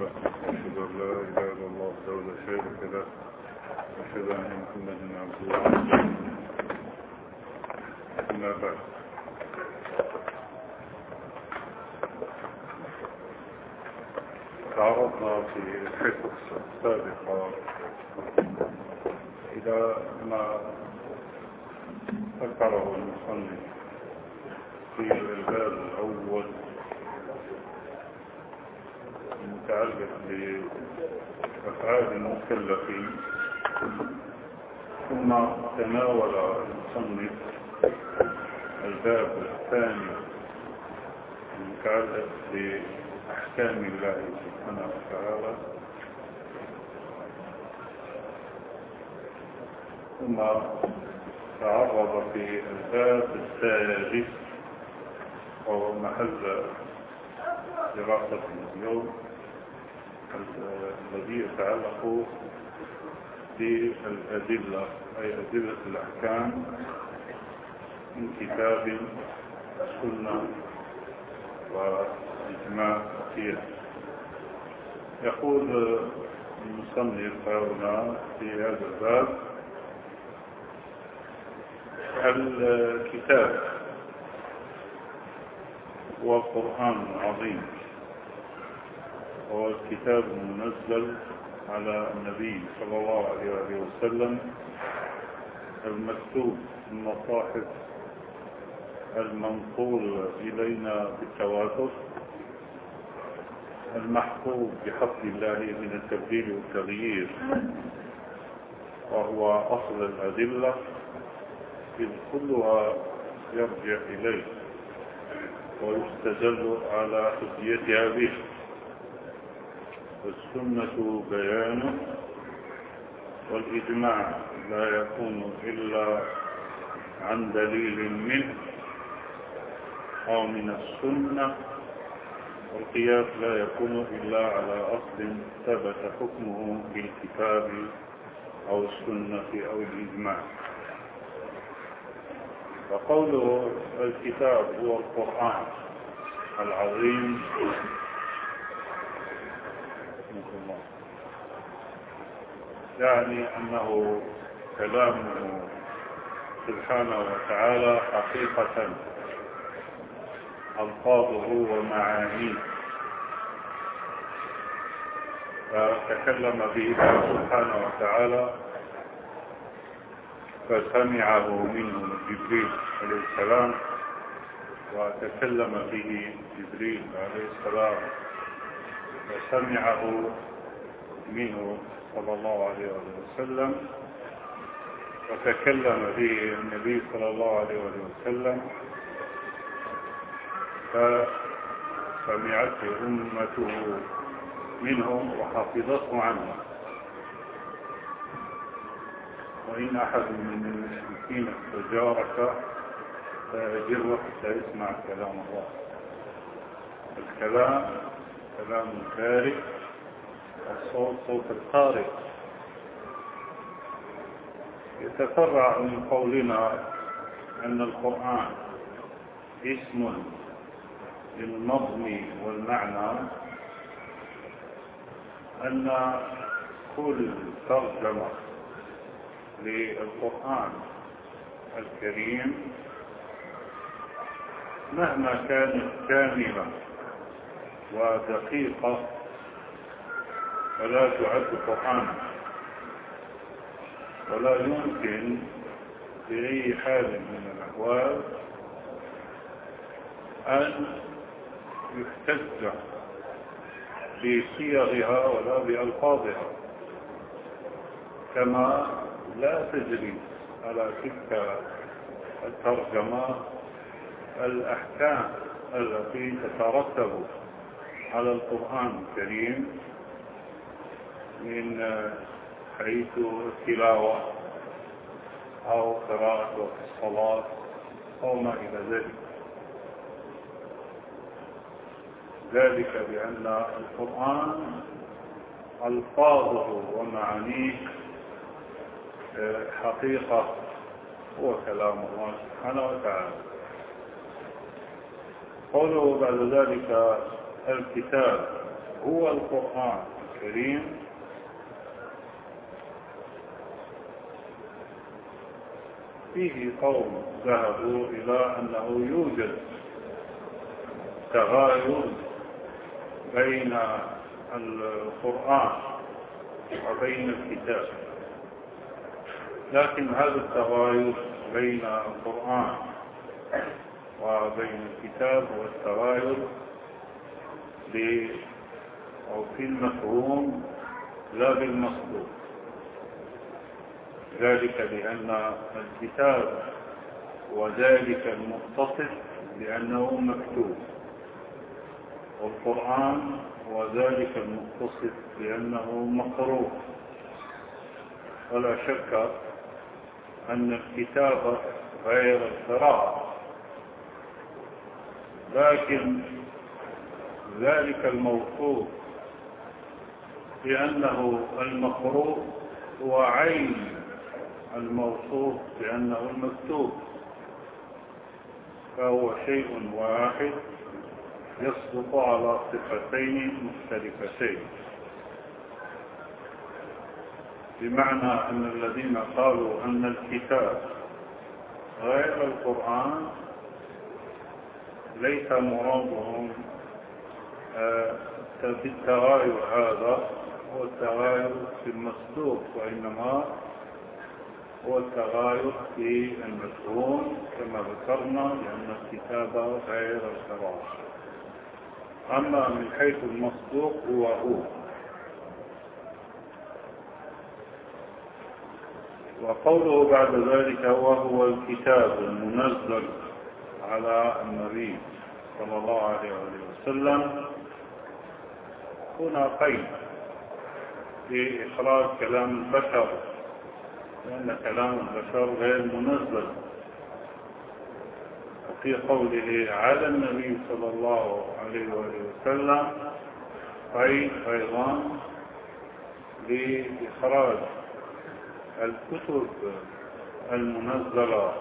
أشهد أن لا إله إلا الله وحده لا شريك له. أشهد أن محمدا عبده ورسوله. أما بعد. تعرضنا في الحصص السابقة إلى ما ذكره المصنف في الباب الأول. المتعلق بأفعال المكلفين ثم تناول المصنف الباب الثاني المتعلق بأحكام الله سبحانه وتعالى. ثم تعرض في الباب الثالث وهو محل دراسة اليوم. الذي يتعلق بالأدلة أي أدلة الأحكام من كتاب السنة وإجماع كثير يقول المصنف هنا في هذا الباب الكتاب هو القرآن العظيم هو الكتاب المنزل على النبي صلى الله عليه وسلم المكتوب في المصاحف المنقول إلينا بالتواتر المحفوظ بحفظ الله من التبديل والتغيير وهو أصل الأدلة إذ كلها يرجع إليه ويستدل على حجيتها به. والسنة بيانه والإجماع لا يكون إلا عن دليل منه أو من السنة والقياس لا يكون إلا على أصل ثبت حكمه بالكتاب أو السنة أو الإجماع. وقوله الكتاب هو القرآن العظيم يعني أنه كلامه سبحانه وتعالى حقيقة. ألفاظه ومعانيه. فتكلم به سبحانه وتعالى فسمعه منه جبريل عليه السلام وتكلم به جبريل عليه السلام فسمعه منه صلى الله عليه وسلم وتكلم به النبي صلى الله عليه وسلم فسمعته أمته منهم وحفظته عنه وإن أحد من المشركين استجارك فأجره حتى يسمع كلام الله. الكلام كلام البارئ الصوت صوت القارئ. يتفرع من قولنا أن القرآن اسم للنظم والمعنى أن كل ترجمة للقرآن الكريم مهما كانت كاملة ودقيقة فلا تعد قرآنا. ولا يمكن بأي حال من الأحوال أن يحتج بصيغها ولا بألفاظها. كما لا تجري على تلك الترجمة الأحكام التي تترتب على القرآن الكريم. من حيث التلاوة أو قراءة الصلاة أو ما إلى ذلك. ذلك بأن القرآن ألفاظه ومعانيه حقيقة هو كلام الله سبحانه وتعالى. قوله بعد ذلك الكتاب هو القرآن الكريم. فيه قوم ذهبوا إلى أنه يوجد تغاير بين القرآن وبين الكتاب. لكن هذا التغاير بين القرآن وبين الكتاب هو التغاير أو في المفهوم لا بالمصدوق ذلك لأن الكتاب وذلك المتصف بأنه مكتوب. والقرآن وذلك المتصف بأنه مقروء. ولا شك أن الكتاب غير القراءة لكن ذلك الموصوف بأنه المقروء هو عين الموصوف بأنه المكتوب فهو شيء واحد يصدق على صفتين مختلفتين. بمعنى أن الذين قالوا أن الكتاب غير القرآن ليس مرادهم بالتغاير آه، هذا هو التغاير في المصدوق وإنما هو التغاير في المفهوم كما ذكرنا لأن الكتاب غير القراءة أما من حيث المصدوق هو هو. وقوله بعد ذلك وهو الكتاب المنزل على النبي صلى الله عليه وسلم. هنا قيد في إخراج كلام البشر. لأن كلام البشر غير منزل وفي قوله على النبي صلى الله عليه وسلم قيد أيضا لإخراج الكتب المنزلة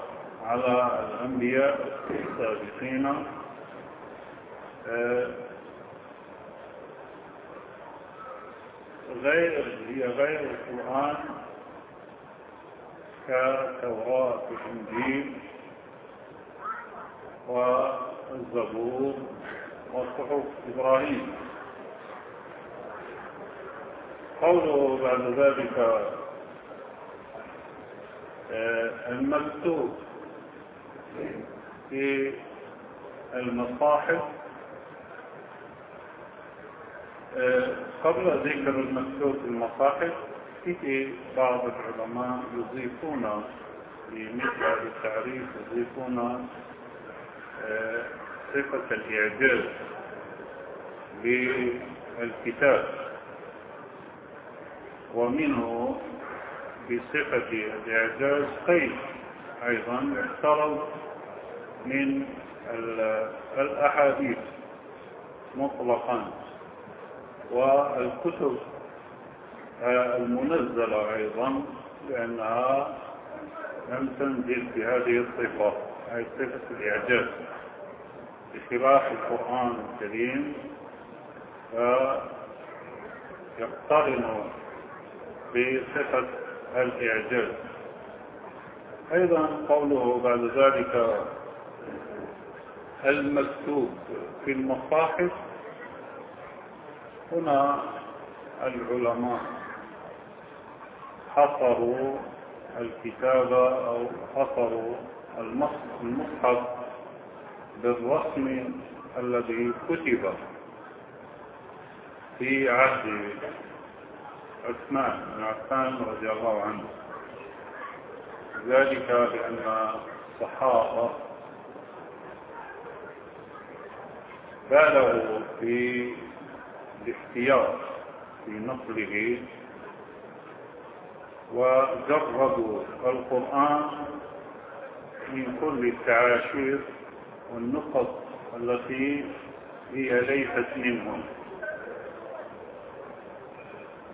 على الأنبياء السابقين آه، غير هي غير القرآن كالتوراة والإنجيل والزبور وصحف إبراهيم. قوله بعد ذلك آه، المكتوب في المصاحف. آه، قبل ذكر المكتوب في المصاحف في بعض العلماء يضيفون لمثل هذا التعريف يضيفون آه، صفة الإعجاز بالكتاب. ومنه بصفة الإعجاز قيد أيضا يفترض من الأحاديث مطلقا والكتب المنزلة أيضا لأنها لم تنزل بهذه الصفة أي صفة الإعجاز. بخلاف القرآن الكريم فيقترن بصفة الإعجاز. أيضا قوله بعد ذلك المكتوب في المصاحف هنا العلماء حصروا الكتاب أو حصروا المصحف بالرسم الذي كتب في عهد عثمان بن عفان رضي الله عنه. ذلك بأن الصحابة بالغوا في الاحتياط في نقله وجردوا القرآن من كل التعاشير والنقط التي هي ليست منهم.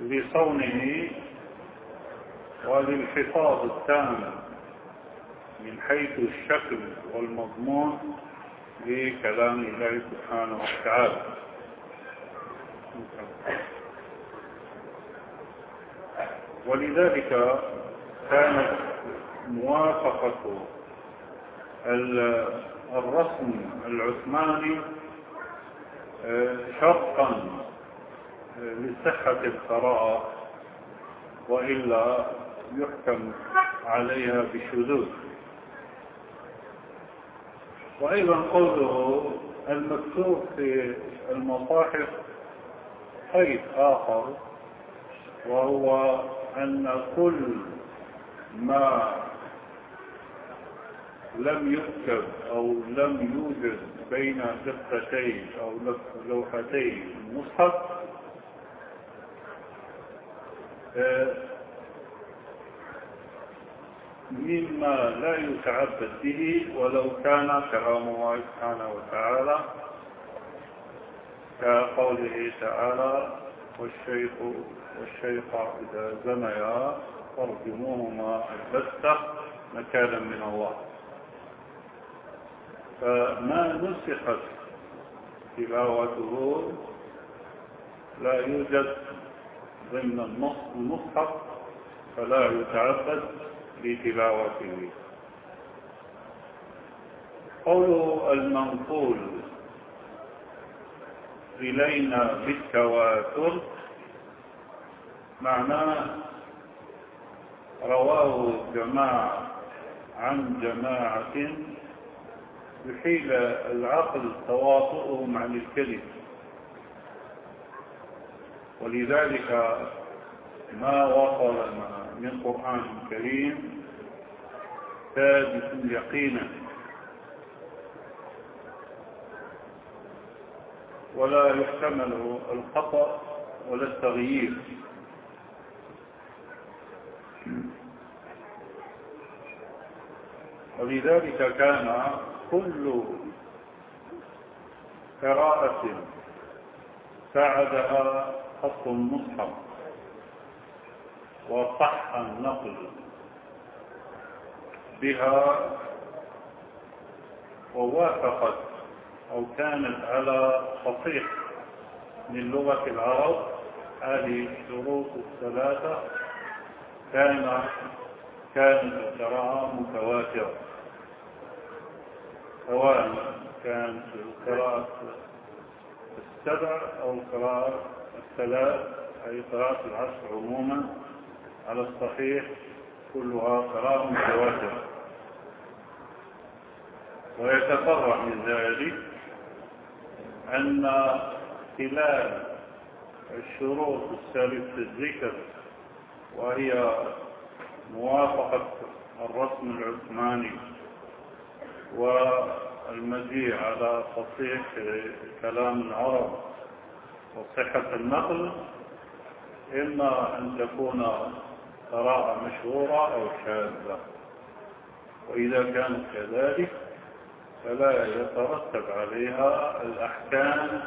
لصونه وللحفاظ التام من حيث الشكل والمضمون لكلام الله سبحانه وتعالى. ولذلك كانت موافقة الرسم العثماني آه، شرطا آه، لصحة القراءة وإلا يحكم عليها بالشذوذ وأيضا قوله المكتوب في المصاحف قيد آخر وهو أن كل ما لم يكتب أو لم يوجد بين دفتي أو لوحتي المصحف آه، مما لا يتعبد به ولو كان كلام الله سبحانه وتعالى كقوله تعالى والشيخ والشيخ إذا زنيا فارجموهما البتة مكانا من الله. فما نسخت تلاوته لا يوجد ضمن المصحف فلا يتعبد بتلاوته قوله المنقول إلينا بالتواتر. معناه رواه جماعة عن جماعة يحيل العقل تواطؤهم عن الكذب. ولذلك ما وصلنا من قرآن كريم ثابت يقينا ولا يحتمل الخطأ ولا التغيير. ولذلك كان كل قراءة ساعدها خط المصحف وصح النقل بها ووافقت أو كانت على صحيح من لغة العرب هذه الشروط الثلاثة كان كانت القراءة متواترة. سواء كانت القراءة السبع أو القراءة الثلاث أي قراءة العصر عموما. على الصحيح كلها قراءة متواترة. ويتفرع من ذلك أن خلال الشروط الثالثة الذكر وهي موافقة الرسم العثماني والمجيء على تصحيح كلام العرب وصحة النقل إما أن تكون قراءة مشهورة أو شاذة. وإذا كانت كذلك فلا يترتب عليها الأحكام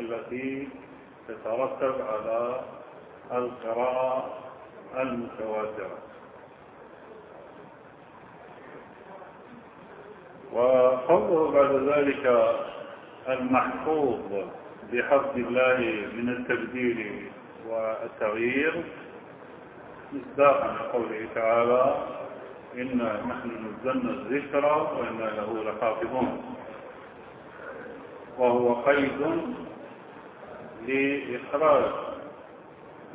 التي تترتب على القراءة المتواترة. وقوله بعد ذلك المحفوظ بحفظ الله من التبديل والتغيير مصداقا لقوله تعالى إنا نحن نزلنا الذكر وإنا له لحافظون. وهو قيد لإخراج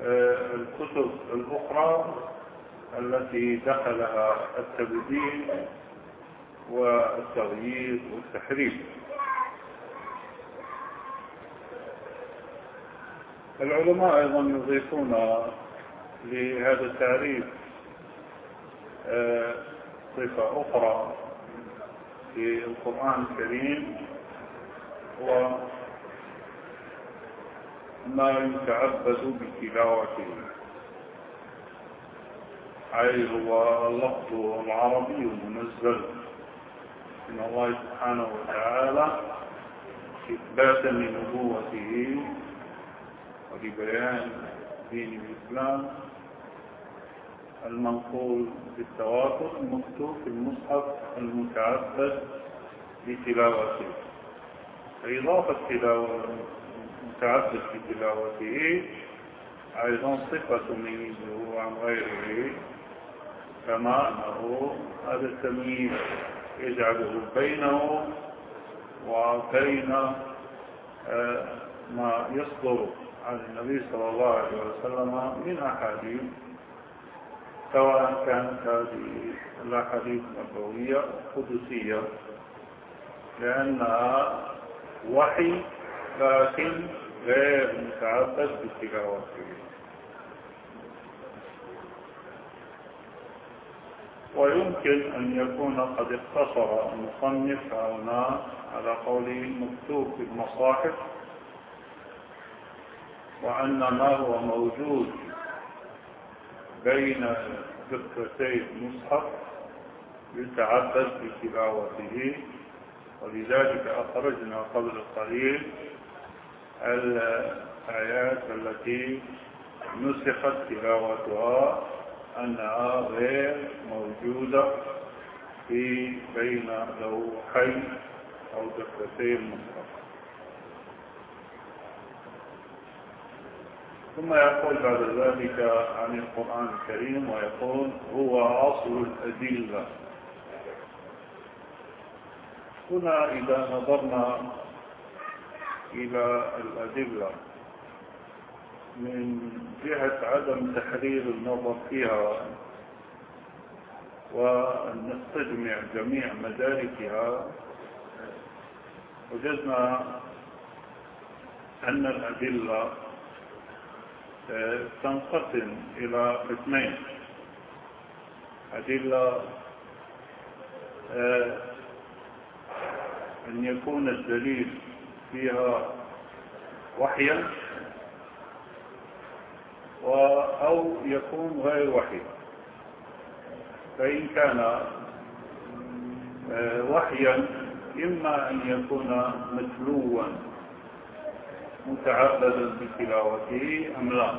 آه، الكتب الأخرى التي دخلها التبديل والتغيير والتحريف. العلماء أيضا يضيفون لهذا التعريف صفة أخرى في القرآن الكريم هو ما يتعبد بتلاوته. أي هو اللفظ العربي المنزل من الله سبحانه وتعالى إثباتا لنبوته ولبيان دين الإسلام. المنقول بالتواتر المكتوب في المصحف المتعبد بتلاوته فإضافة متعبد بتلاوته أيضا صفة تميزه عن غيره كما أنه هذا التمييز يجعله بينه وبين آه، ما يصدر عن النبي صلى الله عليه وسلم من أحاديث سواء كانت هذه الأحاديث نبوية قدسية لأنها وحي لكن غير متعبد بتلاوته ويمكن أن يكون قد اقتصر المصنف هنا على قوله مكتوب في المصاحف وأن ما هو موجود بين دفتي المصحف يتعبد بتلاوته ولذلك أخرجنا قبل قليل الآيات التي نسخت تلاوتها أنها غير موجودة في بين لوحي أو دفتي المصحف ثم يقول بعد ذلك عن القرآن الكريم ويقول هو أصل الأدلة. هنا إذا نظرنا إلى الأدلة من جهة عدم تحرير النظر فيها وأن نستجمع جميع مداركها وجدنا أن الأدلة تنقسم إلى قسمين. أدلة آه، أن يكون الدليل فيها وحيا أو يكون غير وحي فإن كان آه، وحيا إما أن يكون متلوا. متعبدا بتلاوته أم لا؟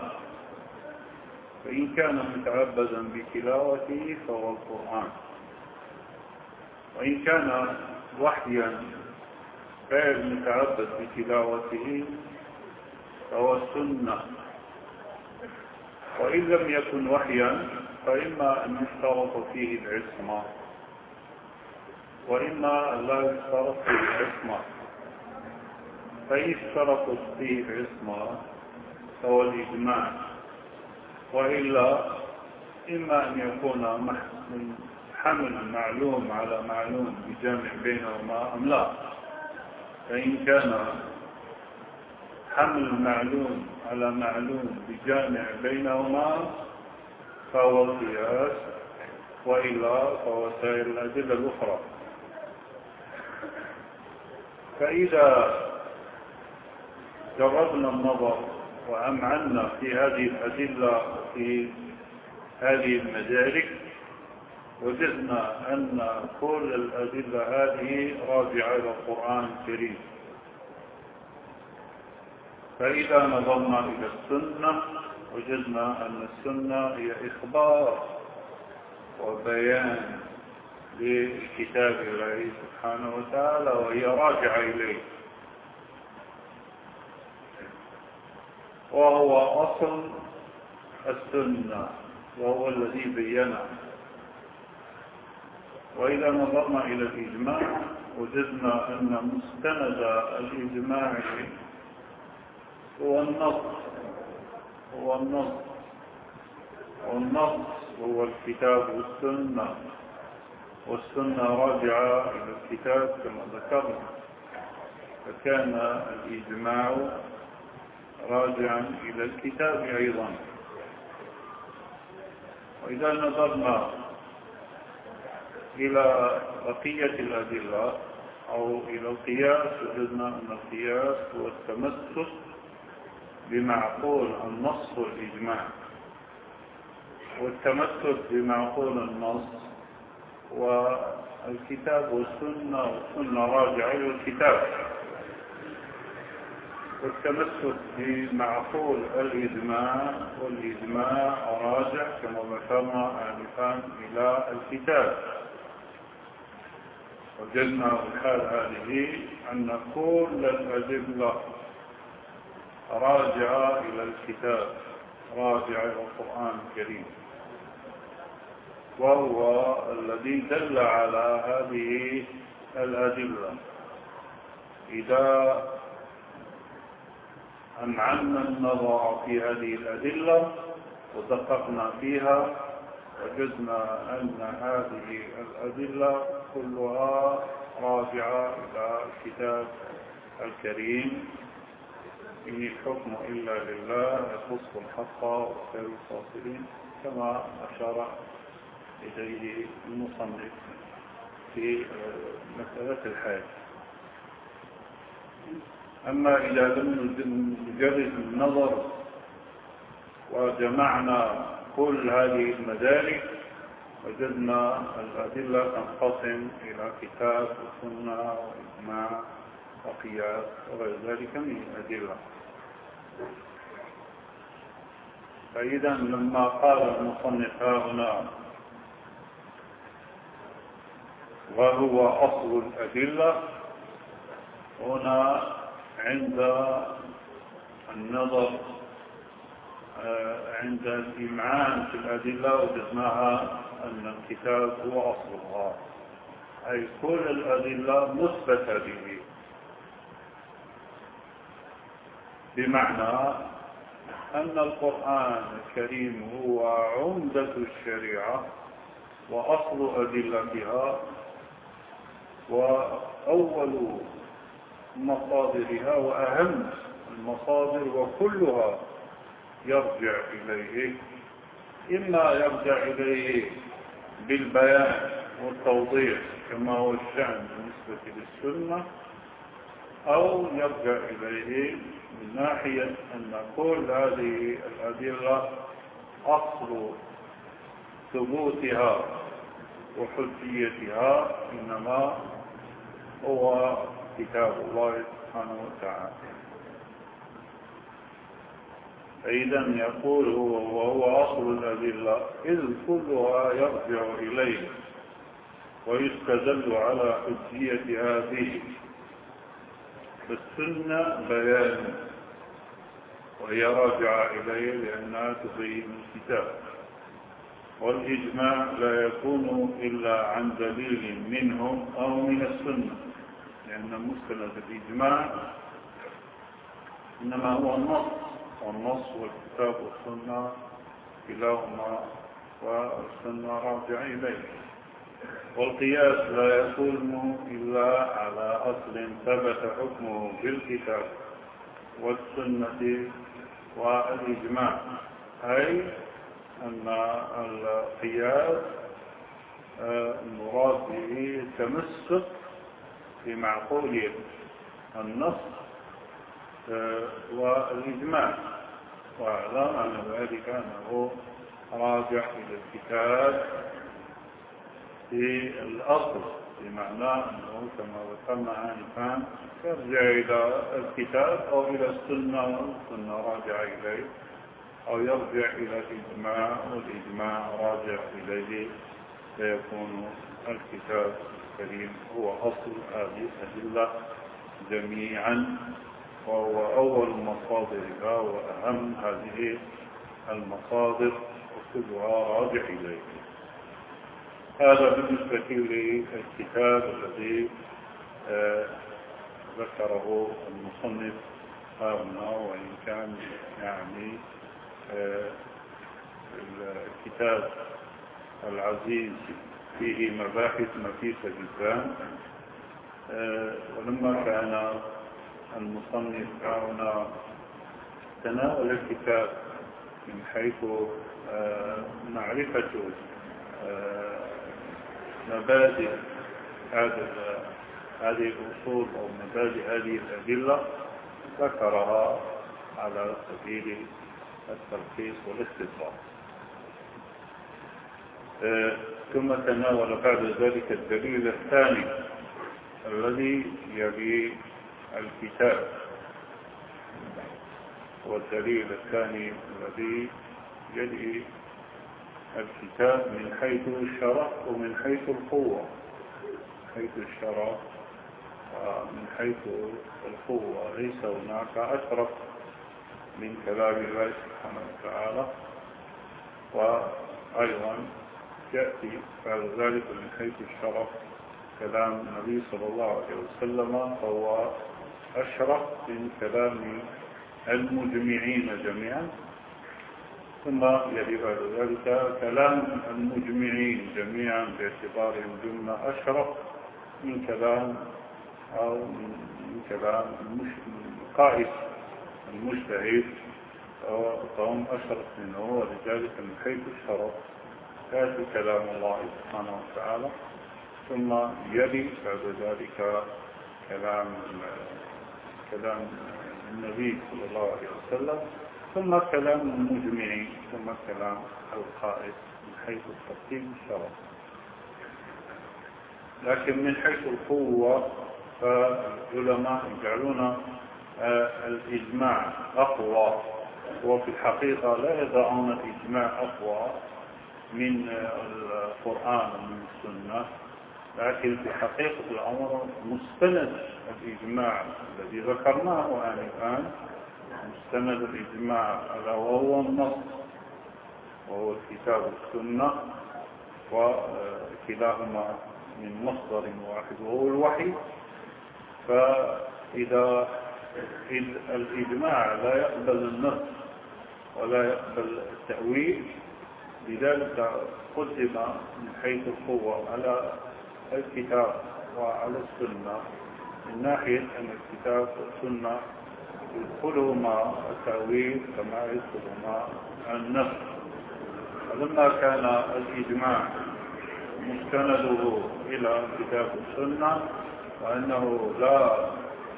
فإن كان متعبدا بتلاوته فهو القرآن. وإن كان وحيا غير متعبد بتلاوته فهو السنة. وإن لم يكن وحيا فإما أن يشترط فيه العصمة. وإما أن لا يشترط فيه العصمة. فإن اشترطت فيه العصمة فهو الإجماع. وإلا إما أن يكون حمل معلوم على معلوم بجامع بينهما أم لا. فإن كان حمل معلوم على معلوم بجامع بينهما فهو القياس وإلا فهو سائر الأدلة الأخرى. فإذا جربنا النظر وأمعنا في هذه الأدلة في هذه المدارك وجدنا أن كل الأدلة هذه راجعة إلى القرآن الكريم. فإذا نظرنا إلى السنة وجدنا أن السنة هي إخبار وبيان لكتاب الله سبحانه وتعالى وهي راجعة إليه. وهو أصل السنة وهو الذي بينه. وإذا نظرنا إلى الإجماع وجدنا أن مستند الإجماع هو النص هو النص. والنص هو الكتاب والسنة والسنة راجعة إلى الكتاب كما ذكرنا. فكان الإجماع راجعا إلى الكتاب أيضا. وإذا نظرنا إلى بقية الأدلة أو إلى القياس وجدنا أن القياس هو التمسك بمعقول النص والإجماع. والتمسك بمعقول النص والكتاب والسنة والسنة راجعة إلى الكتاب. والتمسك بمعقول الإجماع والإجماع راجع كما ذكرنا آنفا إلى الكتاب. وجدنا الحال هذه أن كل الأدلة راجع إلى الكتاب راجع إلى القرآن الكريم. وهو الذي دل على هذه الأدلة. إذا أنعمنا النظر في هذه الأدلة ودققنا فيها وجدنا أن هذه الأدلة كلها راجعة إلى الكتاب الكريم. إن الحكم إلا لله يخص الحق وخير الفاصلين كما أشار إليه المصنف في مسألة الحاج أما إذا لم نجرد النظر وجمعنا كل هذه المدارك وجدنا الأدلة تنقسم إلى كتاب وسنة وإجماع وقياس وغير ذلك من الأدلة. فإذا لما قال المصنف هنا وهو أصل الأدلة هنا عند النظر آه، عند الإمعان في الأدلة وجدناها أن الكتاب هو أصلها أي كل الأدلة مثبتة به. بمعنى أن القرآن الكريم هو عمدة الشريعة وأصل أدلتها وأول مصادرها وأهم المصادر وكلها يرجع إليه. إما يرجع إليه بالبيان والتوضيح كما هو الشأن بالنسبة للسنة أو يرجع إليه من ناحية أن كل هذه الأدلة أصل ثبوتها وحجيتها إنما هو كتاب الله سبحانه وتعالى. فإذا يقول هو وهو أصل الأدلة إذ كلها يرجع إليه ويستدل على حجية هذه. فالسنة بيان وهي راجعة إليه لأنها تبين الكتاب. والإجماع لا يكون إلا عن دليل منهم أو من السنة. لأن مستند الإجماع إنما هو النص والنص والكتاب والسنة كلاهما والسنة راجع إليه. والقياس لا يكون إلا على أصل ثبت حكمه بالكتاب والسنة والإجماع أي أن القياس المراد به تمسك بمعقول النص والإجماع. وأعلم أن ذلك أنه راجع إلى الكتاب في الأصل بمعنى أنه كما ذكرنا آنفا يرجع إلى الكتاب أو إلى السنة والسنة راجع إليه أو يرجع إلى الإجماع والإجماع راجع إليه فيكون الكتاب الكريم هو أصل هذه الأدلة جميعا وهو أول مصادرها وأهم هذه المصادر وكلها راجع إليه. هذا بالنسبة للكتاب الذي آه ذكره المصنف هنا وإن كان يعني آه الكتاب العزيز. فيه مباحث نفيسة جدا. ولما كان المصنف هنا تناول الكتاب من حيث آه معرفة آه مبادئ هذا هذه الأصول أو مبادئ هذه الأدلة ذكرها على سبيل التلخيص آه ثم تناول بعد ذلك الدليل الثاني الذي يلي الكتاب. والدليل الثاني الذي يلي الكتاب من حيث الشرف ومن حيث القوة. حيث الشرف ومن حيث القوة. ليس هناك أشرف من كلام الله سبحانه وتعالى. وأيضا يأتي بعد ذلك من حيث الشرف كلام النبي صلى الله عليه وسلم فهو أشرف من كلام المجمعين جميعا. ثم يلي بعد ذلك كلام المجمعين جميعا باعتبارهم جملة أشرف من كلام أو من كلام القائد المجتهد فهم أشرف منه ولذلك من حيث الشرف يأتي كلام الله سبحانه وتعالى ثم يلي بعد ذلك كلام كلام النبي صلى الله عليه وسلم ثم كلام المجمعين ثم كلام القائد من حيث الترتيب الشرف لكن من حيث القوة فالعلماء يجعلون آه، الإجماع أقوى وفي الحقيقة لا يضعون الإجماع أقوى. من القرآن ومن السنة لكن في حقيقة الأمر مستند الإجماع الذي ذكرناه آنفا مستند الإجماع على وهو النص وهو الكتاب والسنة وكلاهما من مصدر واحد وهو الوحي. فإذا الإجماع لا يقبل النص ولا يقبل التأويل لذلك قدم من حيث القوة على الكتاب وعلى السنة من ناحية أن الكتاب والسنة يدخلهما التأويل كما يدخلهما النص. فلما كان الإجماع مستنده إلى كتاب السنة وأنه لا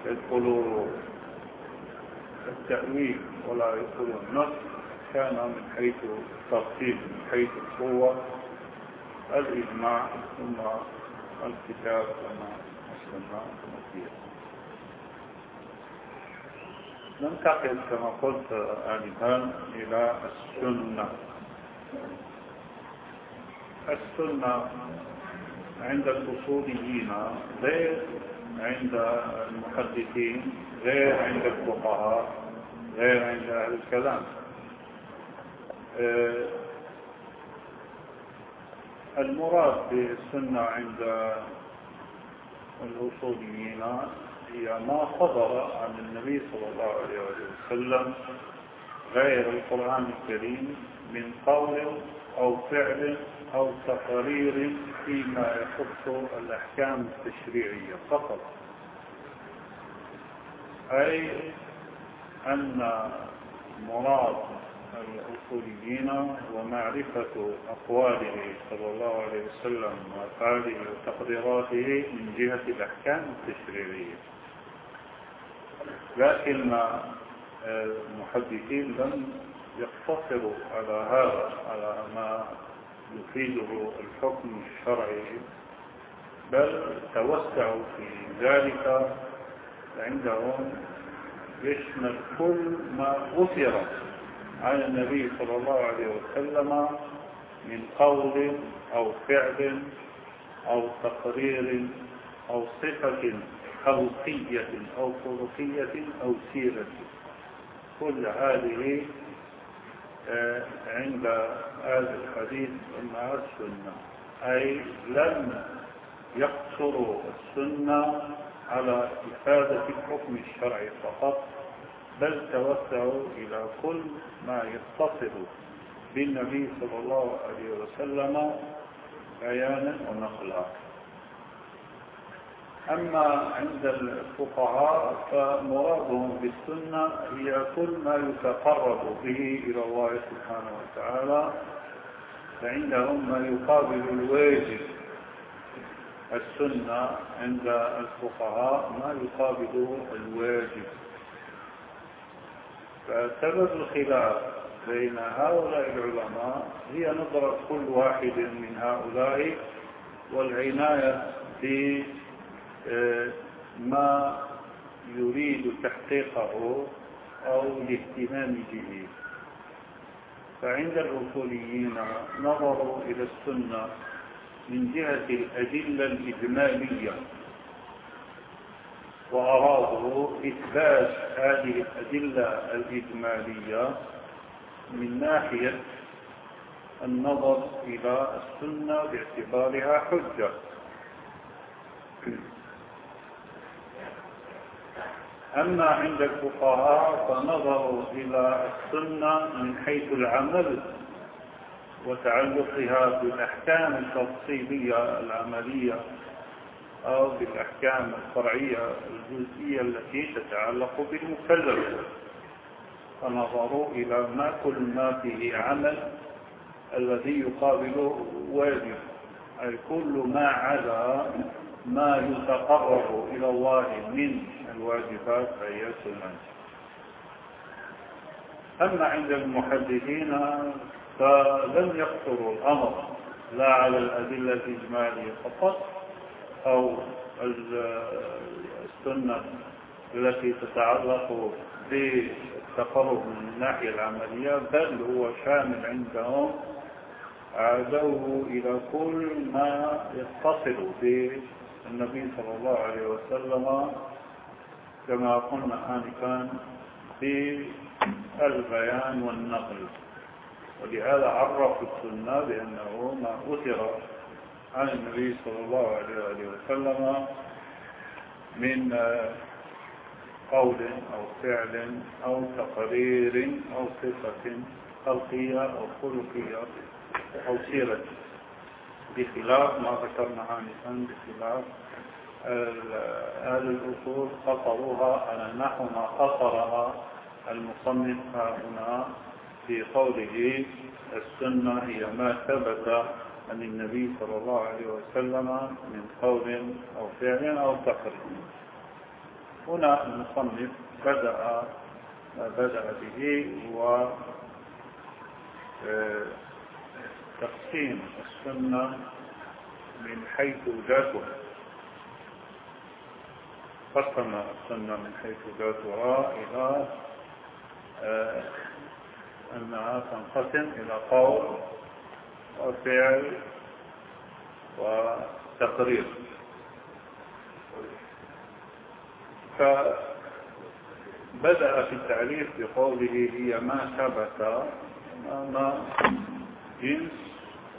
يدخل التأويل ولا يدخل النص. كان من حيث الترتيب من حيث القوة الإجماع ثم الكتاب ثم السنة ثم ننتقل كما قلت آنفا إلى السنة. السنة عند الأصوليين غير عند المحدثين غير عند الفقهاء غير عند أهل الكلام. المراد بالسنة عند الأصوليين هي ما صدر عن النبي صلى الله عليه وسلم غير القرآن الكريم من قول أو فعل أو تقرير فيما يخص الأحكام التشريعية فقط. أي أن مراد الأصوليين ومعرفة أقواله صلى الله عليه وسلم وأفعاله وتقديراته من جهة الأحكام التشريعية. لكن المحدثين لم يقتصروا على هذا على ما يفيده الحكم الشرعي بل توسعوا في ذلك عندهم يشمل كل ما غفر. عن النبي صلى الله عليه وسلم من قول أو فعل أو تقرير أو صفة خلقية أو خلقية أو سيرة. كل هذه آه، عند هذا الحديث مع السنة. أي لم يقصروا السنة على إفادة الحكم الشرعي فقط. بل توسعوا إلى كل ما يتصل بالنبي صلى الله عليه وسلم بيانا ونقلا. أما عند الفقهاء فمرادهم بالسنة هي كل ما يتقرب به إلى الله سبحانه وتعالى فعندهم ما يقابل الواجب. السنة عند الفقهاء ما يقابل الواجب. فسبب الخلاف بين هؤلاء العلماء هي نظرة كل واحد من هؤلاء والعناية بما يريد تحقيقه أو الاهتمام به. فعند الأصوليين نظروا إلى السنة من جهة الأدلة الإجمالية. وأرادوا إثبات هذه الأدلة الإجمالية من ناحية النظر إلى السنة باعتبارها حجة. أما عند الفقهاء فنظروا إلى السنة من حيث العمل وتعلقها بالأحكام التفصيلية العملية أو بالأحكام الفرعية الجزئية التي تتعلق بالمكلف. فنظروا إلى ما كل ما فيه عمل الذي يقابله واجب. أي كل ما عدا ما يتقرب إلى الله من الواجبات فهي سنن أما عند المحدثين فلم يقصروا الأمر. لا على الأدلة الإجمالية فقط. أو السنة التي تتعلق بالتقرب من الناحية العملية بل هو شامل عندهم عادوه إلى كل ما يتصل بالنبي صلى الله عليه وسلم كما قلنا آنفا بالبيان والنقل. ولهذا عرفوا السنة بأنه ما أثر عن النبي صلى الله عليه وسلم من قول أو فعل أو تقرير أو صفة خلقية أو خلقية أو سيرة. بخلاف ما ذكرنا آنفا بخلاف أهل الأصول قصروها على نحو ما قصرها المصنف هنا في قوله السنة هي ما ثبت عن النبي صلى الله عليه وسلم من قول أو فعل أو تقرير. هنا المصنف بدأ ما بدأ به هو آه، تقسيم السنة من حيث ذاتها. قسم السنة من حيث ذاتها إلى آه، أنها تنقسم إلى قول وفعل وتقرير فبدأ في التعريف بقوله هي ما ثبت ما جنس.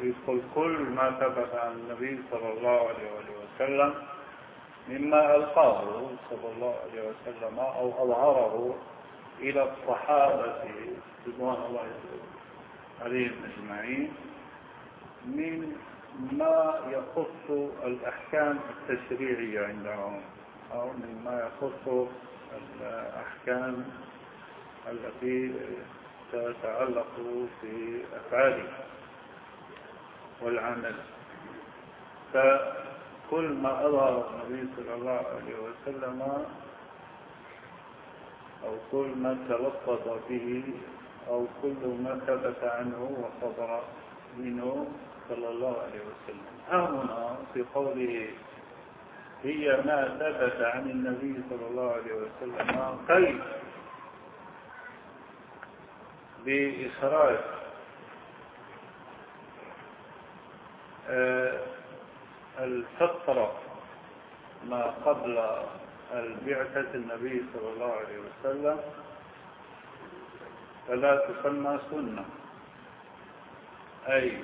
يدخل كل ما ثبت عن النبي صلى الله عليه وسلم مما ألقاه صلى الله عليه وسلم أو أظهره إلى الصحابة رضوان الله عليهم أجمعين. من ما يخص الأحكام التشريعية عندهم أو مما يخص الأحكام التي تتعلق في أفعاله والعمل. فكل ما أظهر النبي صلى الله عليه وسلم أو كل ما تلفظ به أو كل ما ثبت عنه وصدر منه صلى الله عليه وسلم. هنا في قوله هي ما ثبت عن النبي صلى الله عليه وسلم قيد بإخراج. آه، الفترة ما قبل البعثة النبي صلى الله عليه وسلم فلا تسمى سنة أي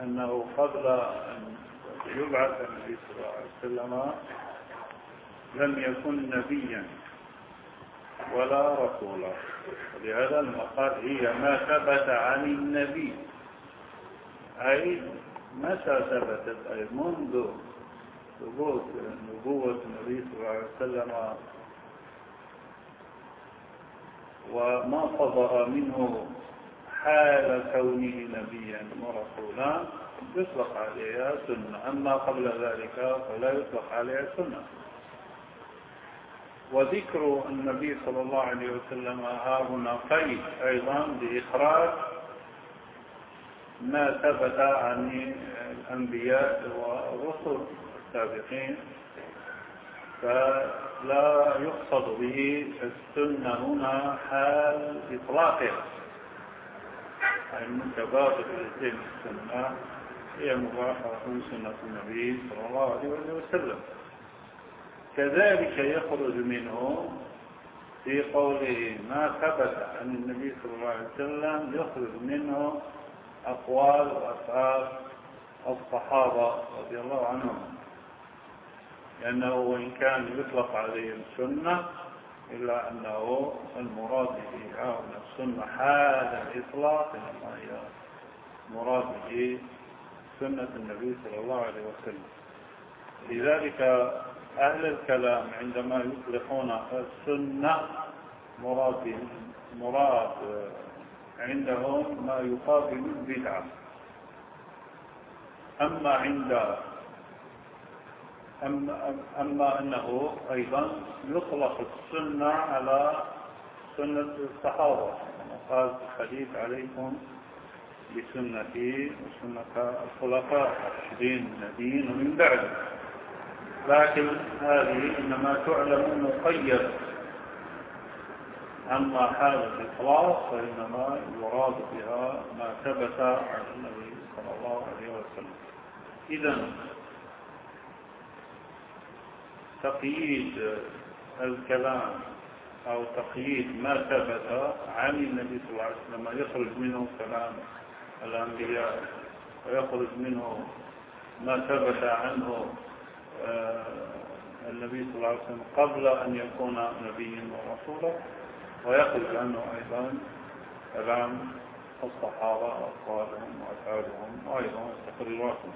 أنه قبل أن يبعث النبي صلى الله عليه وسلم لم يكن نبيا ولا رسولا. ولهذا المقال هي ما ثبت عن النبي. أي متى ثبتت؟ أي منذ ثبوت نبوة النبي صلى الله عليه وسلم وما صدر منه حال كونه نبيا ورسولا يطلق عليها سنة. أما قبل ذلك فلا يطلق عليها سنة. وذكر النبي صلى الله عليه وسلم ها هنا قيد أيضا بإخراج ما ثبت عن الأنبياء والرسل السابقين فلا يقصد به السنة هنا حال إطلاقها. المتبادر إلى السنة هي مباحة سنة النبي صلى الله عليه وسلم. كذلك يخرج منه في قوله ما ثبت عن النبي صلى الله عليه وسلم يخرج منه أقوال وأفعال الصحابة رضي الله عنهم. لأنه وإن كان يطلق عليه السنة إلا أنه المراد به هنا السنة حال الإطلاق إنما هي مراد به سنة النبي صلى الله عليه وسلم. لذلك أهل الكلام عندما يطلقون السنة مراد مراد عندهم ما يقابل البدعة أما عند أما, أما أنه أيضا يطلق السنة على سنة الصحابة قال الحديث عليكم بسنتي وسنة الخلفاء الراشدين الذين من بعد لكن هذه إنما تعلم مقيد أما حال الإطلاق فإنما يراد بها ما ثبت عن النبي صلى الله عليه وسلم. إذا تقييد الكلام أو تقييد ما ثبت عن النبي صلى الله عليه وسلم يخرج منه كلام الأنبياء ويخرج منه ما ثبت عنه آه، النبي صلى الله عليه وسلم قبل أن يكون نبيا ورسولا ويخرج عنه أيضا كلام الصحابة أقوالهم وأفعالهم وأيضا تقريراتهم.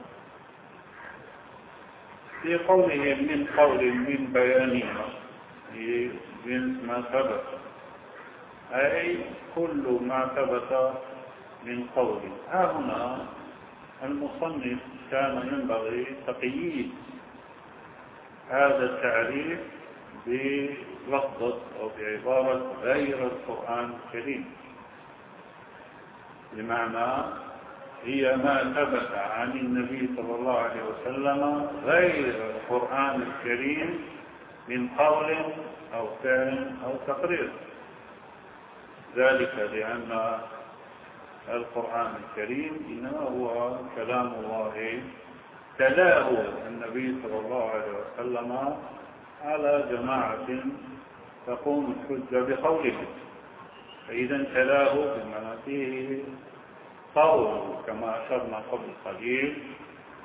في قوله من قول من بيانها جنس ما ثبت. أي كل ما ثبت من قول. ها هنا المصنف كان ينبغي تقييد هذا التعريف بلفظة أو بعبارة غير القرآن الكريم. بمعنى هي ما ثبت عن النبي صلى الله عليه وسلم غير القرآن الكريم من قول أو فعل أو تقرير. ذلك لأن القرآن الكريم إنما هو كلام الله. تلاه النبي صلى الله عليه وسلم على جماعة تقوم الحجة بقوله. فإذا تلاه بما فيه قول كما أشرنا قبل قليل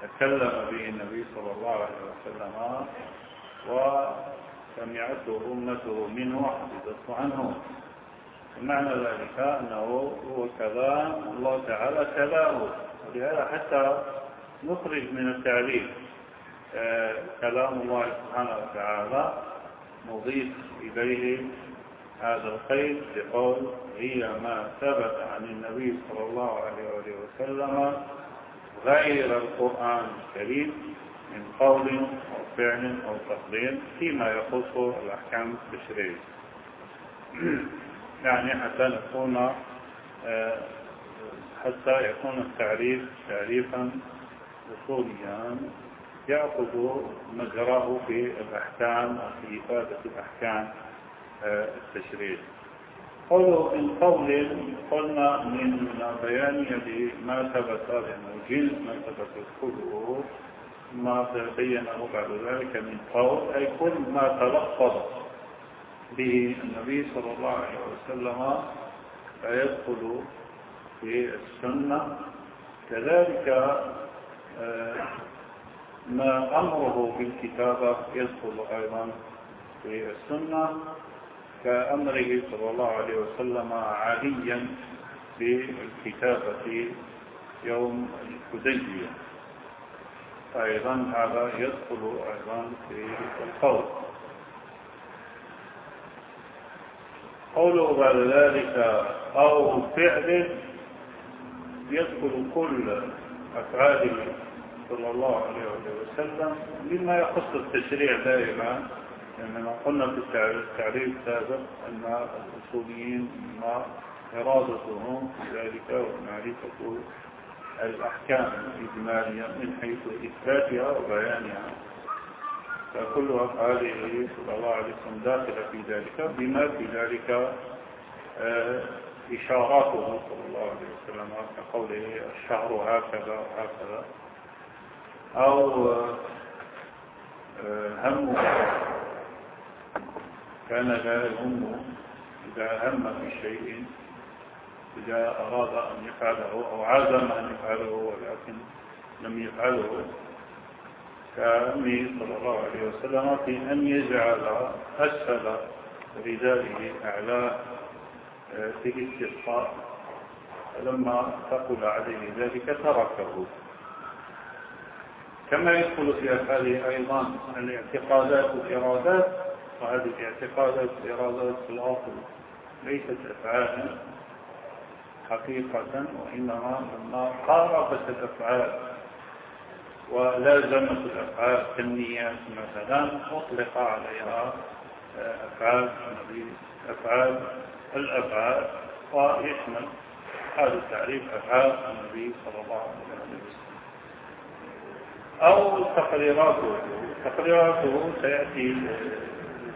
تكلم به النبي صلى الله عليه وسلم وسمعته أمته منه وحفظته عنه. معنى ذلك أنه هو كلام الله تعالى تلاه ولهذا حتى نخرج من التعريف آه، كلام الله سبحانه وتعالى نضيف إليه هذا القيد بقول هي ما ثبت عن النبي صلى الله عليه وسلم غير القرآن الكريم من قول أو فعل أو تقدير فيما يخص الأحكام التشريعية يعني حتى نكون آه، حتى يكون التعريف تعريفا أصوليا يأخذ مجراه في الأحكام وفي إفادة الأحكام. التشريع. من قول قلنا من بيان ما ثبت جنس ما ثبت كله ما بينه بعد ذلك من قول أي كل ما تلفظ به النبي صلى الله عليه وسلم فيدخل في السنة. كذلك آه، ما أمره بالكتابة يدخل أيضا في السنة. كأمره صلى الله عليه وسلم عاليا بالكتابة يوم الحديبية. أيضا هذا يدخل أيضا في القول. قوله بعد ذلك أو فعل يدخل كل أفعاله صلى الله عليه وسلم مما يخص التشريع دائما. لأننا قلنا في التعريف السابق أن الأصوليين ما إرادتهم في ذلك ومعرفة الأحكام الإجمالية من حيث إثباتها وبيانها. فكل أفعاله صلى الله عليه وسلم داخلة في ذلك بما في ذلك آه، إشاراته صلى الله عليه وسلم كقوله الشهر هكذا وهكذا. أو آه، همه كان لا يهم إذا هم بشيء إذا أراد أن يفعله أو عزم أن يفعله ولكن لم يفعله كأمه صلى الله عليه وسلم في أن يجعل أسفل ردائه أعلاه في الاستسقاء فلما ثقل عليه ذلك تركه. كما يدخل في أفعاله أيضا الإعتقادات والإرادات وهذه الاعتقادات والإرادات في الأصل ليست أفعالا حقيقة وإنما لما قاربت الأفعال ولازمت الأفعال كالنيات مثلا أطلق عليها أفعال النبي أفعال الأفعال ويشمل هذا التعريف أفعال النبي صلى الله عليه وسلم. أو تقريراته تقريراته سيأتي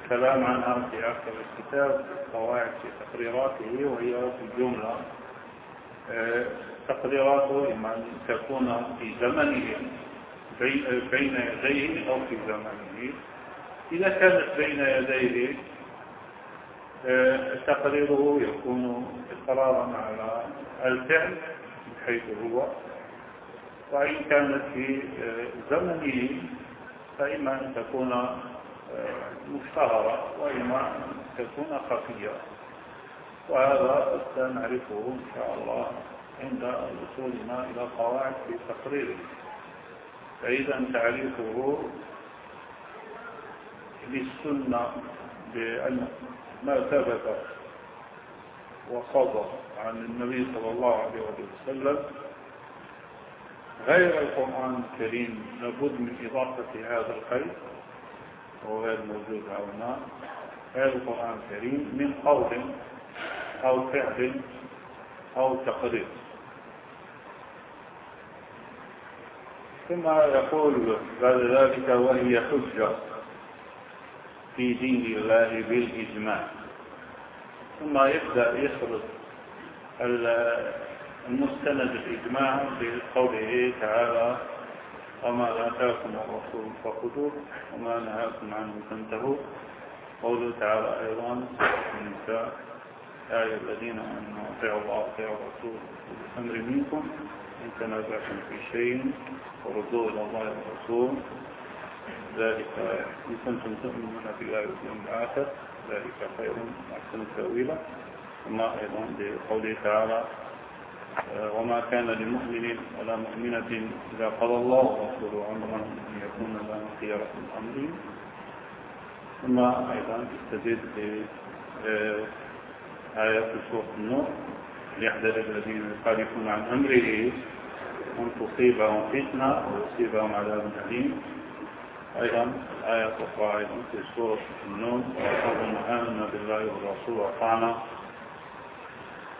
الكلام عنها في آخر الكتاب قواعد في تقريراته وهي في الجملة آه، تقريراته إما أن تكون في زمنه بين يديه أو في زمنه. إذا كانت بين يديه آه، تقريره يكون إقرارا على الفعل من حيث هو. وإن كانت في آه، زمنه فإما أن تكون مشتهرة وإما تكون خفية. وهذا سنعرفه إن شاء الله عند وصولنا إلى قواعد في تقريره. فإذا تعريفه للسنة بأن ما ثبت وصدر عن النبي صلى الله عليه وسلم. غير القرآن الكريم لابد من إضافة هذا الخير. وهو غير موجود هنا. غير القرآن الكريم من قول أو فعل أو تقرير. ثم يقول بعد ذلك وهي حجة في دين الله بالإجماع. ثم يبدأ يسرد المستند الإجماع بقوله تعالى وما آتاكم الرسول فخذوه وما نهاكم عنه فانتهوا قوله تعالى أيضا النساء يا أيها الذين آمنوا أطيعوا الله وأطيعوا الرسول الأمر منكم إن تنازعتم في شيء وردوا إلى الله والرسول. ذلك إن كنتم تؤمنون بالله واليوم الآخر ذلك خير وأحسن تأويلا. ثم أيضا بقوله تعالى وما كان لمؤمن ولا مؤمنة إذا قضى الله ورسوله أمرا أن يكون لهم خيرة أمرهم ثم أيضا استزيد بآيات سورة النور. ليحذر الذين يخالفون عن أمره أن تصيبهم فتنة ويصيبهم عذاب أليم. أيضا آية أخرى أيضا في سورة النور. وقوم آمنا بالله والرسول وأطعنا.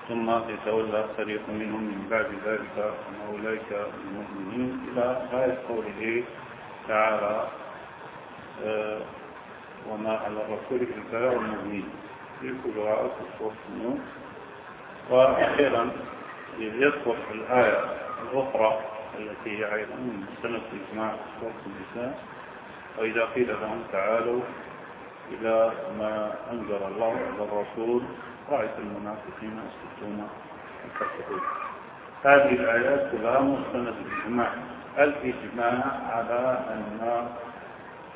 ثم يتولى فريق منهم من بعد ذلك وما أولئك المؤمنين. إلى غاية قوله تعالى آه، وما على الرسول إلا المؤمنين. في سورة النور وأخيرا يذكر الآية الأخرى التي هي أيضا من سنة إجماع سورة النساء. وإذا قيل لهم تعالوا إلى ما أنزل الله على الرسول رأيت المنافقين يصدون الكفرون هذه الآيات كلها مستند الإجماع. الإجماع على أن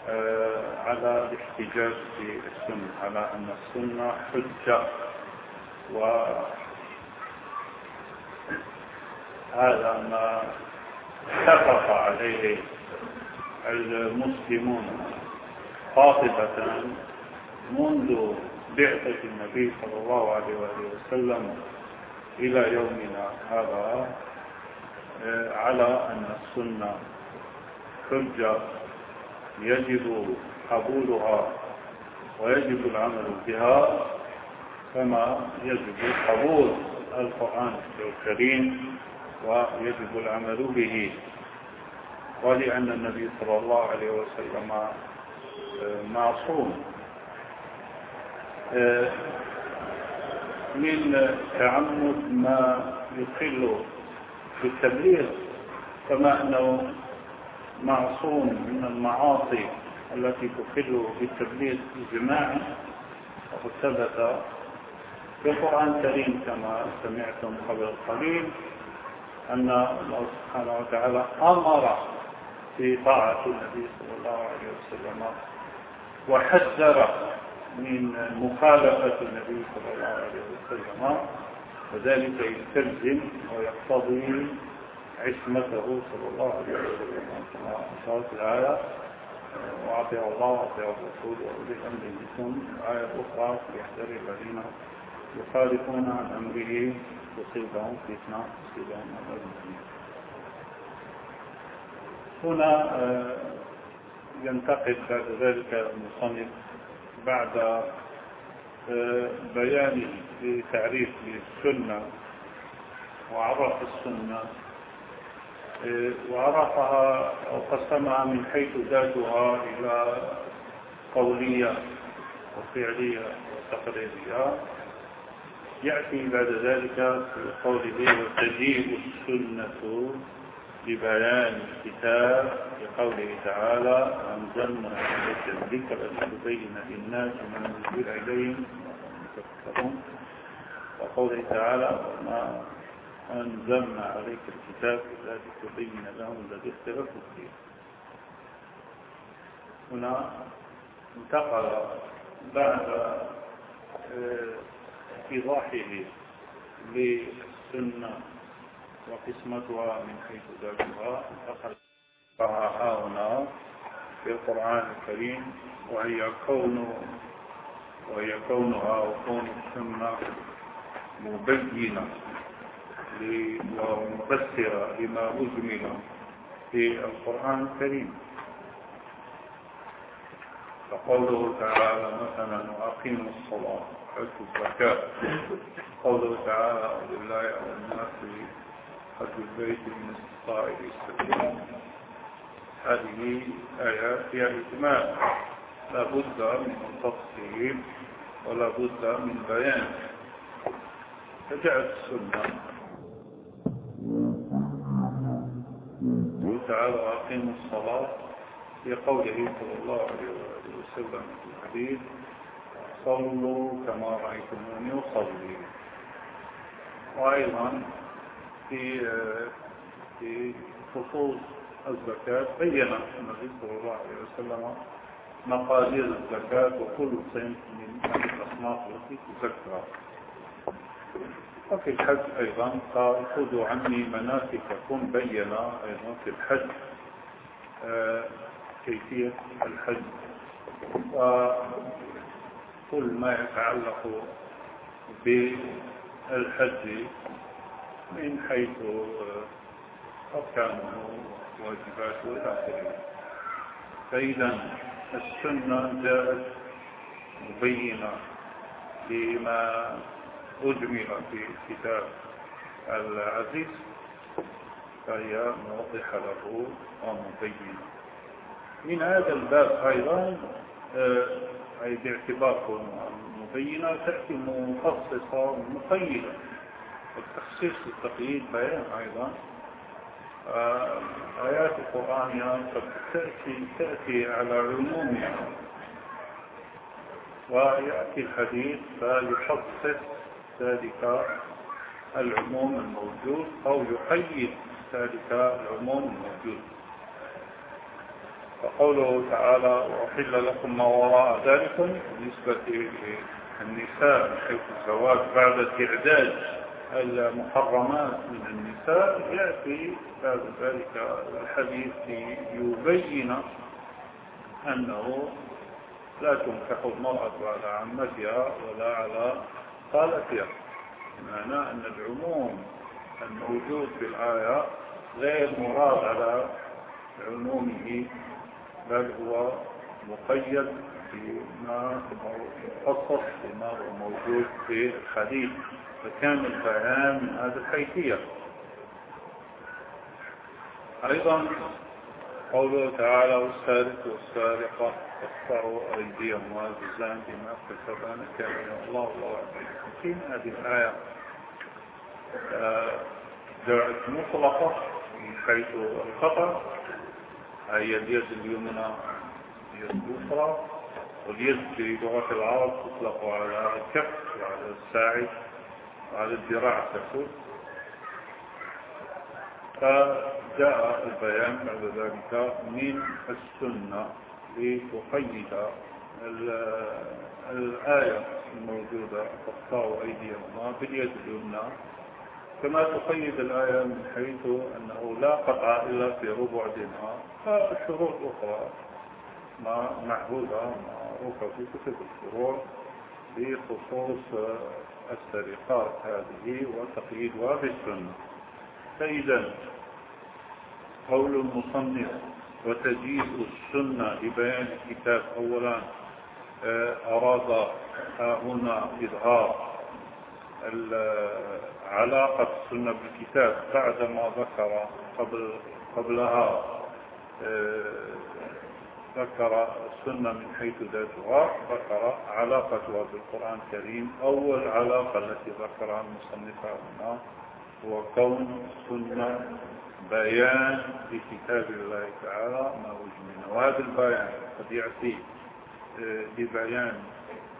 آه على الاحتجاج في السنة على أن السنة حجة؟ هذا ما اتفق عليه المسلمون قاطبة منذ بعثة النبي صلى الله عليه وآله وسلم إلى يومنا هذا آه، على أن السنة حجة يجب قبولها ويجب العمل بها كما يجب قبول القرآن الكريم ويجب العمل به. ولأن النبي صلى الله عليه وسلم آه، معصوم. من تعمد ما يخل في التبليغ كما أنه معصوم من المعاصي التي تخل بالتبليغ إجماعا وقد ثبت في القرآن الكريم كما سمعتم قبل قليل أن الله سبحانه وتعالى أمر في طاعة النبي صلى الله عليه وسلم وحذر من مخالفة النبي صلى الله عليه وسلم وذلك يستلزم ويقتضي عصمته صلى الله عليه وسلم. كما أشارت الآية وأطيع الله وأطيع الرسول وأولي الأمر منكم. آية أخرى يحذر الذين يخالفون عن أمره تصيبهم فتنة تصيبهم عذاب هنا آه، ينتقل بعد ذلك المصنف بعد آه، بيانه لتعريف السنة وعرف السنة آه، وعرفها أو قسمها من حيث ذاتها إلى قولية وفعلية وتقريرية. يأتي بعد ذلك في قوله وتجيء السنة. ببيان الكتاب بقوله تعالى أنزلنا عليك الذكر لتبين للناس ما نزل إليهم. تفكرون وقوله تعالى ما أنزلنا عليك الكتاب إلا لتبين لهم الذي اختلفوا فيه. هنا انتقل بعد آه، إيضاحه للسنة وقسمتها من حيث ذاتها فقد هنا في القرآن الكريم وهي كون وهي كونها وكون السنة مبينة ومفسرة لما أجمل في القرآن الكريم. فقوله تعالى مثلا وأقيموا الصلاة وآتوا الزكاة. قوله تعالى ولله على الناس حج البيت من استطاع السبيل. هذه آيات فيها إجمال لا بد من تفصيل ولا بد من بيان. فجاءت السنة. تعالى وأقيموا الصلاة في قوله صلى الله عليه وسلم في الحديث صلوا كما رأيتموني أصلي. وأيضا في في خصوص الزكاة. بين النبي صلى الله عليه وسلم مقادير الزكاة وكل صنف من الأصناف التي تزكى وفي الحج أيضا قال خذوا عني مناسككم بين أيضا في الحج آه، كيفية الحج. وكل ما يتعلق بالحج من حيث أركانه وواجباته إلى آخره. فإذا السنة جاءت مبينة لما أجمل في الكتاب العزيز فهي موضحة له ومبينة. من هذا الباب أيضا آه، أي باعتبار مبينة تأتي مخصصة مقيدة التخصيص والتقييد بيان أيضا. آه، آيات القرآن قد تأتي, تأتي على عمومها ويأتي الحديث فيخصص ذلك العموم الموجود أو يقيد ذلك العموم الموجود. فقوله تعالى وحل لكم ما وراء ذلك بالنسبة للنساء حيث الزواج بعد الإعداد. المحرمات من النساء يأتي بعد ذلك الحديث ليبين أنه لا تنكح المرأة على عمتها ولا على خالتها. معنى أن العموم الموجود في الآية غير مراد على عمومه بل هو مقيد بما مخصص بما هو موجود في الحديث. فكان البيان من هذه الحيثية. أيضا قوله تعالى والسارق والسارقة فاقطعوا أيديهم والجزاء بما كسبا كان الله الله في هذه الآية آه، جاءت مطلقة من حيث الخطأ هي اليد اليمنى هي اليسرى واليد في لغة العرب تطلق على الكف وعلى الساعد. وعلى الذراع تكون فجاء البيان بعد ذلك من السنة لتقيد الآية الموجودة فاقطعوا أيديهما باليد اليمنى. كما تقيد الآية من حيث أنه لا قطع إلا في ربع دينار فالشروط أخرى ما معهودة معروفة في كتب الفروع بخصوص السرقات هذه وتقييدها بالسنة فإذا قول المصنف وتجيء السنة لبيان الكتاب أولا آه، أراد هنا إظهار علاقة السنة بالكتاب بعدما ذكر قبل قبلها آه، ذكر السنة من حيث ذاتها ذكر علاقتها بالقرآن الكريم أول علاقة التي ذكرها المصنف هنا هو كون السنة بيان لكتاب الله تعالى ما وجمنا وهذا البيان قد يأتي آه، ببيان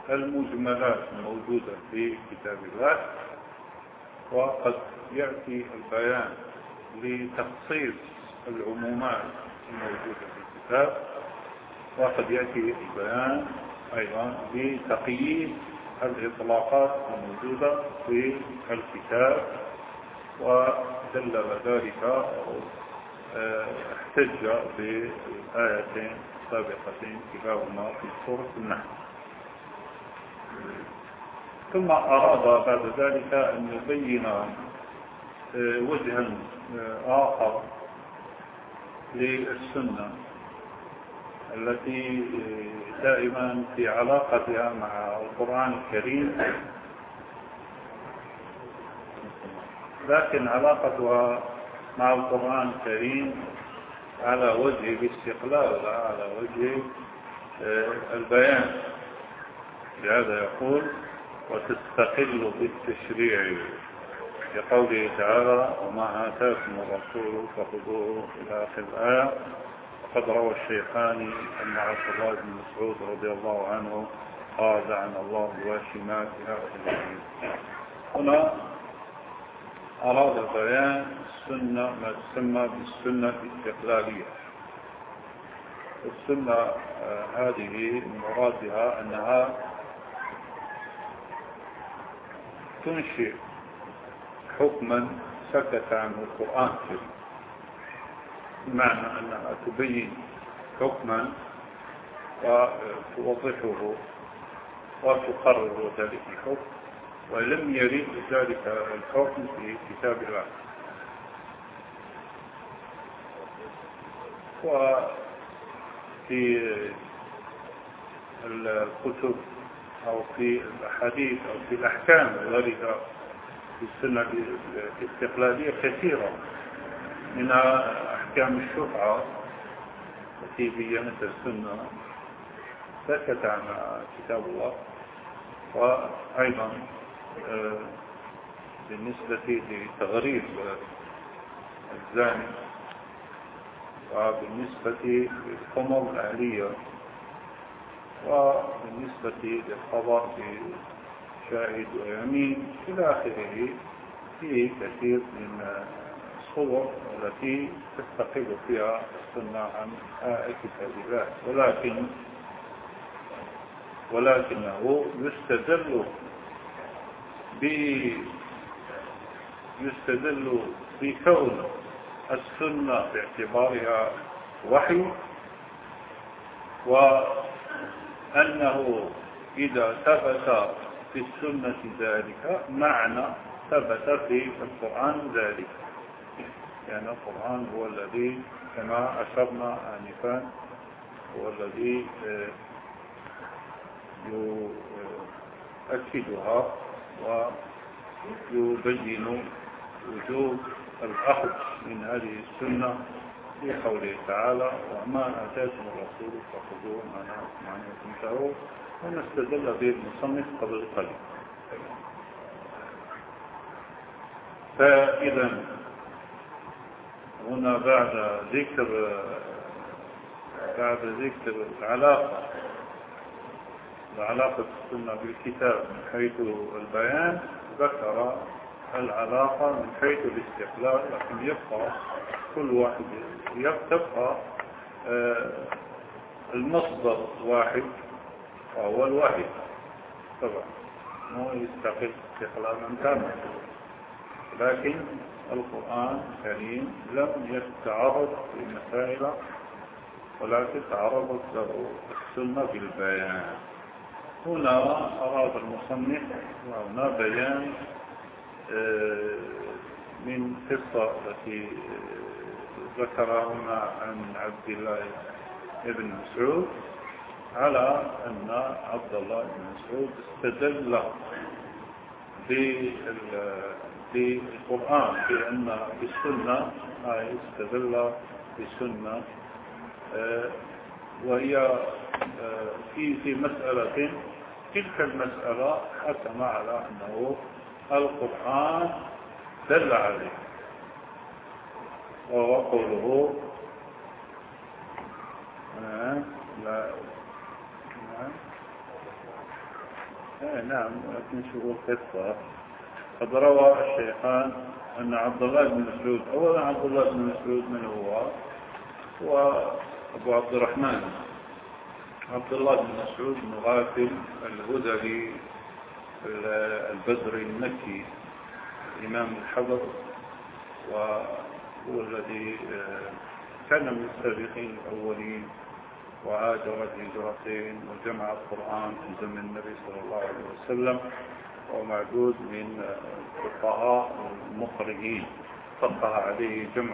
المجملات الموجودة في كتاب الله وقد يأتي البيان لتخصيص العمومات الموجودة في الكتاب. وقد يأتي البيان أيضا لتقييد الإطلاقات الموجودة في الكتاب ودل ذلك احتج بآيتين سابقتين كلاهما في سورة النحل. ثم أراد بعد ذلك أن يبين وجها آخر للسنة. التي دائما في علاقتها مع القرآن الكريم. لكن علاقتها مع القرآن الكريم على وجه الاستقلال لا على وجه آه، البيان. لهذا يقول وتستقل بالتشريع لقوله تعالى وما آتاكم الرسول فخذوه إلى آخر الآية. وقد روى الشيخان أن عبد الله بن مسعود رضي الله عنه قال عن الله الواشمات إلى هنا أراد بيان السنة ما تسمى بالسنة الاستقلالية السنة آه، هذه مرادها أنها تنشئ حكما سكت عنه القرآن الكريم. بمعنى أنها تبين حكما وتوضحه وتقرر ذلك الحكم ولم يرد ذلك الحكم في كتاب الله. وفي الكتب أو في الأحاديث أو في الأحكام الواردة في السنة الاستقلالية كثيرة من أحكام الشفعة التي بينت السنة سكت عن كتاب الله وأيضا آه، بالنسبة لتغريب الزاني وبالنسبة للخمر الأهلية وبالنسبة للقضاء بشاهد ويمين إلى آخره فيه كثير من الصور التي تستقل فيها السنة عن كتاب الله ولكن ولكنه يستدل ب يستدل بكون السنة باعتبارها وحي وأنه إذا ثبت في السنة ذلك معنى ثبت في القرآن ذلك. يعني القرآن هو الذي كما أشرنا آنفا هو الذي آه، يؤكدها ويبين وجود الأخذ من هذه السنة في قوله تعالى وما آتاكم الرسول فخذوه ما نهاكم عنه ونستدل به المصنف قبل قليل. فإذا هنا بعد ذكر بعد ذكر العلاقة علاقة السنة بالكتاب من حيث البيان ذكر العلاقة من حيث الاستقلال لكن يبقى كل واحد يبقى آه، المصدر واحد وهو الوحي طبعا مو يستقل استقلالا تاما لكن القرآن الكريم لم يتعرض لمسائل ولكن تعرضت له السنة بالبيان هنا أراد المصنف وهنا بيان آه، من قصة التي آه، ذكرها هنا عن عبد الله بن مسعود على أن عبد الله بن مسعود استدل بالقرآن بأن بالسنة استدل بالسنة. آه، وهي آه، في في مسألة تلك المسألة حكم على أنه القرآن دل عليه. وهو قوله آه، لا نعم لكن شو القصة قد روى الشيخان أن عبد الله بن مسعود أولا عبد الله بن مسعود من هو؟ هو أبو عبد الرحمن. عبد الله بن مسعود بن غافل الهذلي البدري المكي إمام الحضر وهو الذي آه، كان من السابقين الأولين وهاجر الهجرتين وجمع القرآن في زمن النبي صلى الله عليه وسلم. ومعدود من الفقهاء المخرجين فقه عليه جمع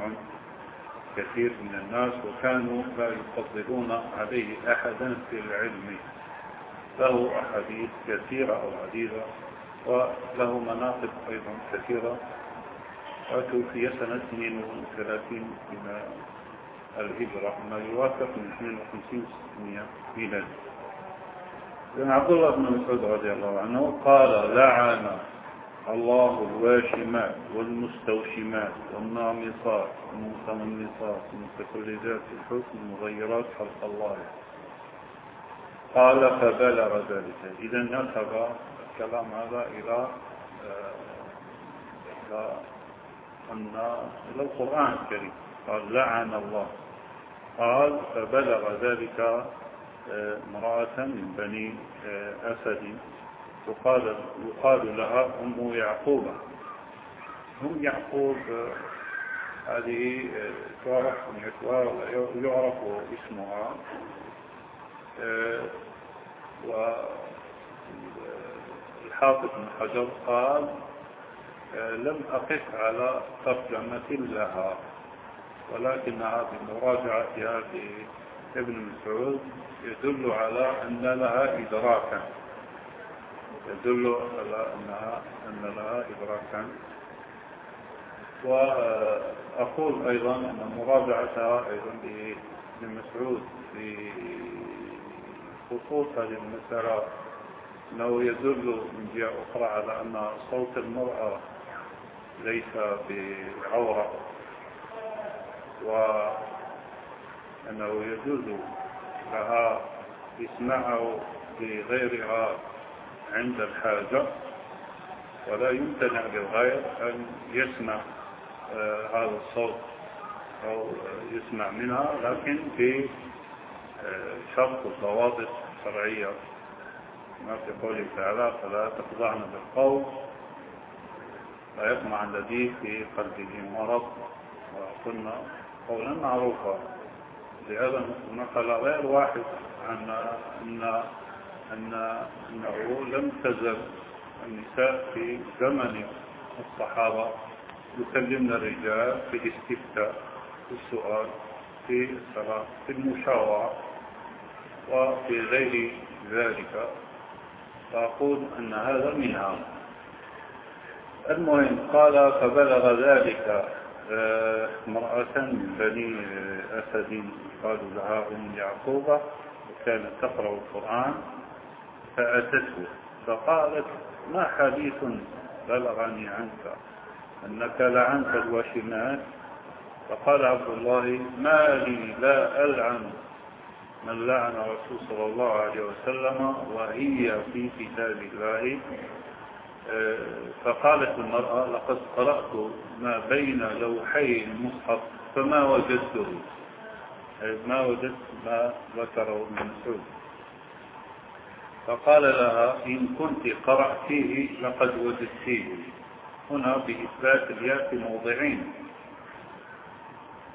كثير من الناس وكانوا لا يفضلون عليه أحدا في العلم. له أحاديث كثيرة أو عديدة وله مناقب أيضا كثيرة. وتوفي سنة 32 من الهجرة ما يوافق من 52 600 ميلادي. لأن عبد الله بن مسعود رضي الله عنه قال لعن الله الواشمات والمستوشمات والنامصات والمتنمصات المتكلجات الحسن المغيرات خلق الله. قال فبلغ ذلك. إذا نسب الكلام هذا إلى إلى أن إلى القرآن الكريم. قال لعن الله. قال فبلغ ذلك امرأة من بني أسد يقال, يقال لها أم يعقوب. أم يعقوب هذه تعرف يعرف اسمها والحافظ بن حجر قال لم أقف على ترجمة لها ولكنها بمراجعتها ابن مسعود يدل على أن لها إدراكا. يدل على أنها أن لها إدراكا. وأقول أيضا أن مراجعتها أيضا لابن مسعود في خصوص هذه المسألة أنه يدل من جهة أخرى على أن صوت المرأة ليس بعورة و أنه يجوز لها إسماعه لغيرها عند الحاجة ولا يمتنع للغير أن يسمع آه هذا الصوت أو يسمع منها لكن في آه شرط الضوابط الشرعية ما في قوله تعالى فلا تخضعن بالقول لا يطمع الذي في قلبه مرض. وقلنا قولا معروفا. لهذا نقل غير واحد عن أن أن أنه لم تزل النساء في زمن الصحابة. يكلمن الرجال في الاستفتاء في السؤال في الصلاة في المشاورة وفي غير ذلك. فأقول أن هذا منها. المهم قال فبلغ ذلك امرأة من بني أسد قالوا لها أم يعقوب وكانت تقرأ القرآن فأتته. فقالت ما حديث بلغني عنك؟ أنك لعنت الواشمات فقال عبد الله ما لي لا ألعن. من لعن رسول صلى الله عليه وسلم وهي في كتاب الله. آه، فقالت المرأة لقد قرأت ما بين لوحي المصحف فما وجدته ما وجدت ما ذكره ابن مسعود. فقال لها إن كنت قرأتيه لقد وجدتيه. هنا بإثبات الياء في موضعين.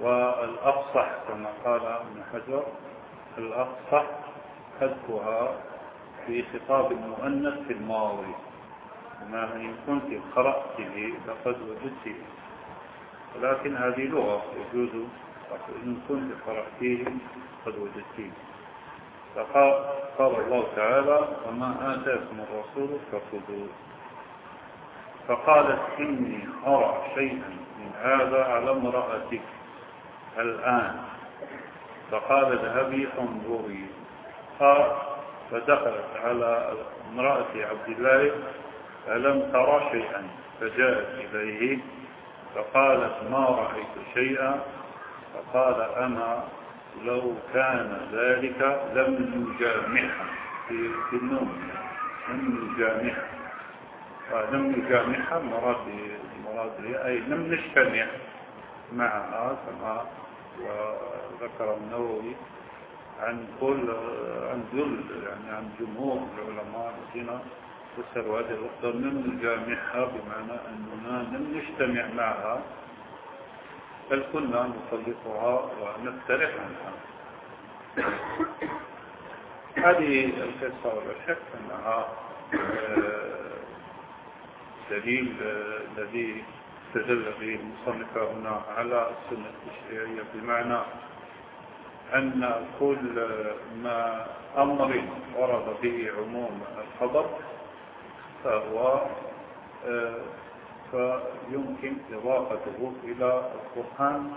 والأفصح كما قال ابن حجر الأفصح حذفها في خطاب المؤنث في الماضي. ما إن كنت قرأته لقد وجدته ولكن هذه لغة يجوز إن كنت قرأتيه قد وجدتيه فقال قال الله تعالى وما آتاكم الرسول فخذوه. فقالت إني أرى شيئا من هذا على امرأتك الآن. فقال اذهبي انظري قال فدخلت على امرأة عبد الله فلم ترى شيئا فجاءت إليه فقالت ما رأيت شيئا؟ فقال أنا لو كان ذلك لم نجامحها في, النوم. لم نجامحها لم نجامحها مراد مراد أي لم نجتمع معها كما وذكر النووي عن كل عن جل يعني عن جمهور العلماء الذين فسروا هذه اللفظة لم نجامحها بمعنى أننا لم نجتمع معها بل كنا نطلقها ونفترق عنها. هذه القصة ولا شك أنها آه، دليل آه، الذي استدل به المصنف هنا على السنة التشريعية بمعنى أن كل ما أمر ورد به عموم الخبر فهو آه، فيمكن إضافته إلى القرآن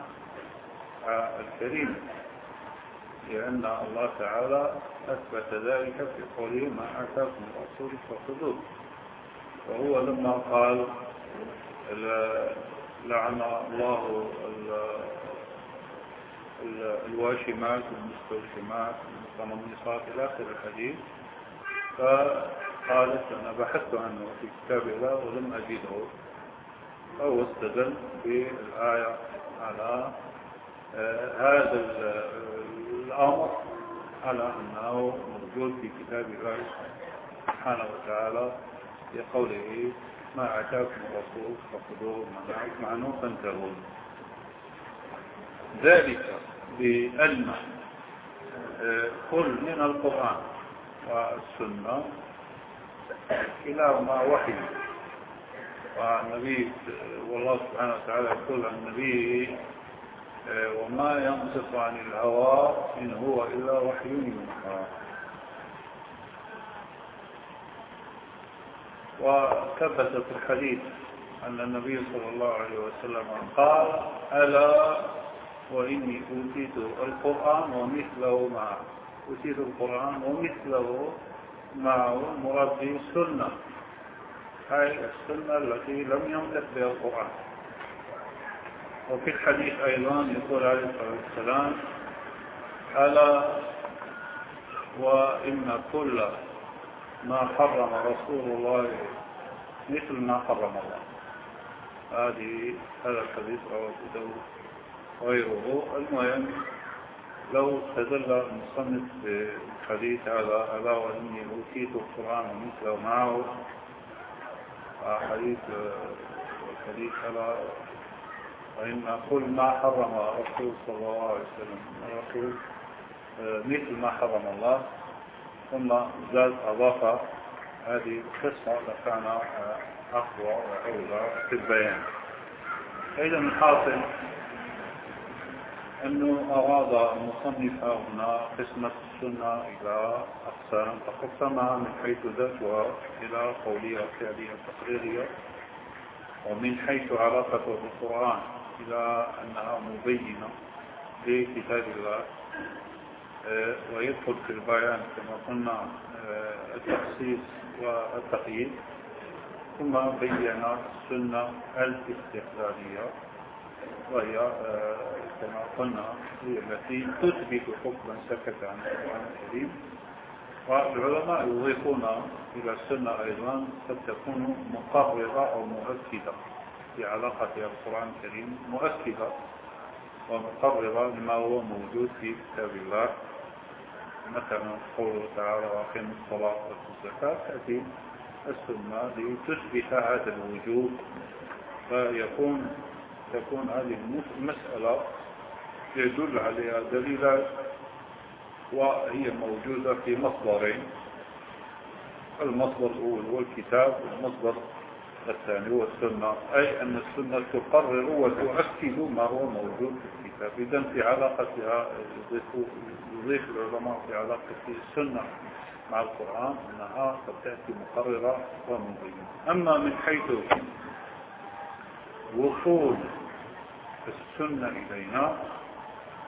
الكريم لأن الله تعالى أثبت ذلك في قوله ما آتاكم الرسول فخذوه. وهو لما قال لعن الله الواشمات والمستوشمات والمتنمصات إلى آخر الحديث. فقالت أنا بحثت عنه في كتاب الله ولم أجده. فهو استدل بالآية على آه، هذا الأمر على أنه موجود في كتاب الله سبحانه وتعالى لقوله ما أتاكم الرسول فخذوه ما عنه فانتهوا ذلك بأن آه، كل من القرآن والسنة كلاهما وحي. والنبي والله سبحانه وتعالى يقول عن النبي وما ينطق عن الهوى إن هو إلا وحي. يوحى وثبت في الحديث أن النبي صلى الله عليه وسلم قال ألا وإني أوتيت القرآن ومثله معه. أوتيت القرآن ومثله معه مراد به السنة هاي السنة التي لم يملك بها القرآن. وفي الحديث أيضا يقول عليه الصلاة والسلام ألا وإن كل ما حرم رسول الله مثل ما حرم الله. هذه هذا الحديث رواه داود غيره المهم لو استدل المصنف بالحديث على ألا وإني أوتيت القرآن ومثله معه حديث الحديث على وإن كل ما حرم الرسول صلى الله عليه وسلم. الرسول مثل ما حرم الله. ثم زاد أضاف هذه القصة لكان أقوى وأولى في البيان. إذا الحاصل أنه أراد المصنف هنا قسمة السنة إلى أقسام تقسمها من حيث ذاتها إلى قولية فعلية تقريرية ومن حيث علاقته بالقرآن إلى أنها مبينة لكتاب الله آه، ويدخل في البيان كما قلنا آه، التخصيص والتقييد ثم بين السنة الاستقلالية. وهي آه، كما قلنا هي التي تثبت حكما سكت عن القرآن الكريم. والعلماء يضيفون إلى السنة أيضا قد تكون مقررة أو مؤكدة في علاقتها بالقرآن الكريم مؤكدة ومقررة لما هو موجود في كتاب الله. مثلا قوله تعالى وأقيموا الصلاة والزكاة تأتي السنة لتثبت هذا الوجود فيكون تكون هذه المسألة يدل عليها دليلات وهي موجودة في مصدرين. المصدر الأول هو الكتاب والمصدر الثاني هو السنة أي أن السنة تقرر وتؤكد ما هو موجود في الكتاب. إذا في علاقتها يضيف, العلماء في علاقة السنة مع القرآن أنها قد تأتي مقررة ومبينة. أما من حيث وصول السنة إلينا.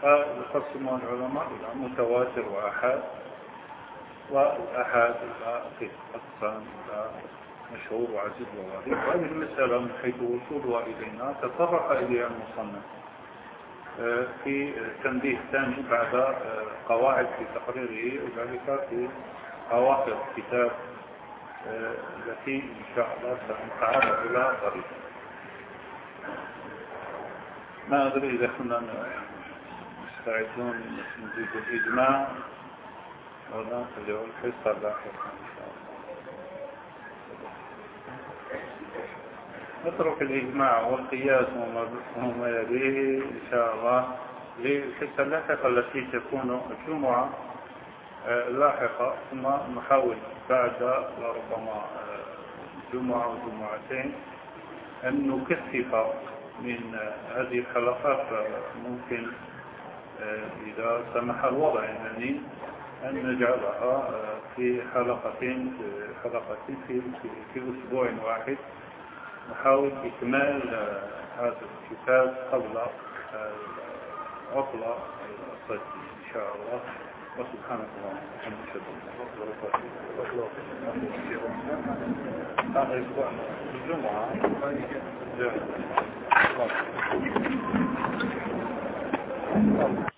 فيقسمها العلماء إلى متواتر وأحاد والأحاد إلى أقسام إلى مشهور وعزيز وغريب وهذه المسألة من حيث وصولها إلينا تطرق إليها المصنف. في تنبيه ثاني بعد قواعد في تقريره وذلك في أواخر الكتاب التي إن شاء الله سنتعرض إلى قريبا ما أدري إذا كنا مستعدون نجيب الإجماع. ولا نخليه الحصة لاحقا إن شاء الله. نترك الإجماع والقياس وما يليه إن شاء الله. للحصة اللاحقة التي تكون الجمعة آه، لاحقة ثم نحاول بعد ربما آه، جمعة وجمعتين أن نكثف من هذه الحلقات ممكن آه، إذا سمح الوضع يعني أن نجعلها في حلقتين حلقتين في, في أسبوع واحد. نحاول إكمال هذا الكتاب قبل عطلة الصيف إن شاء الله. وسبحانك اللهم وبحمدك. هذا أسبوع الجمعة Thank you.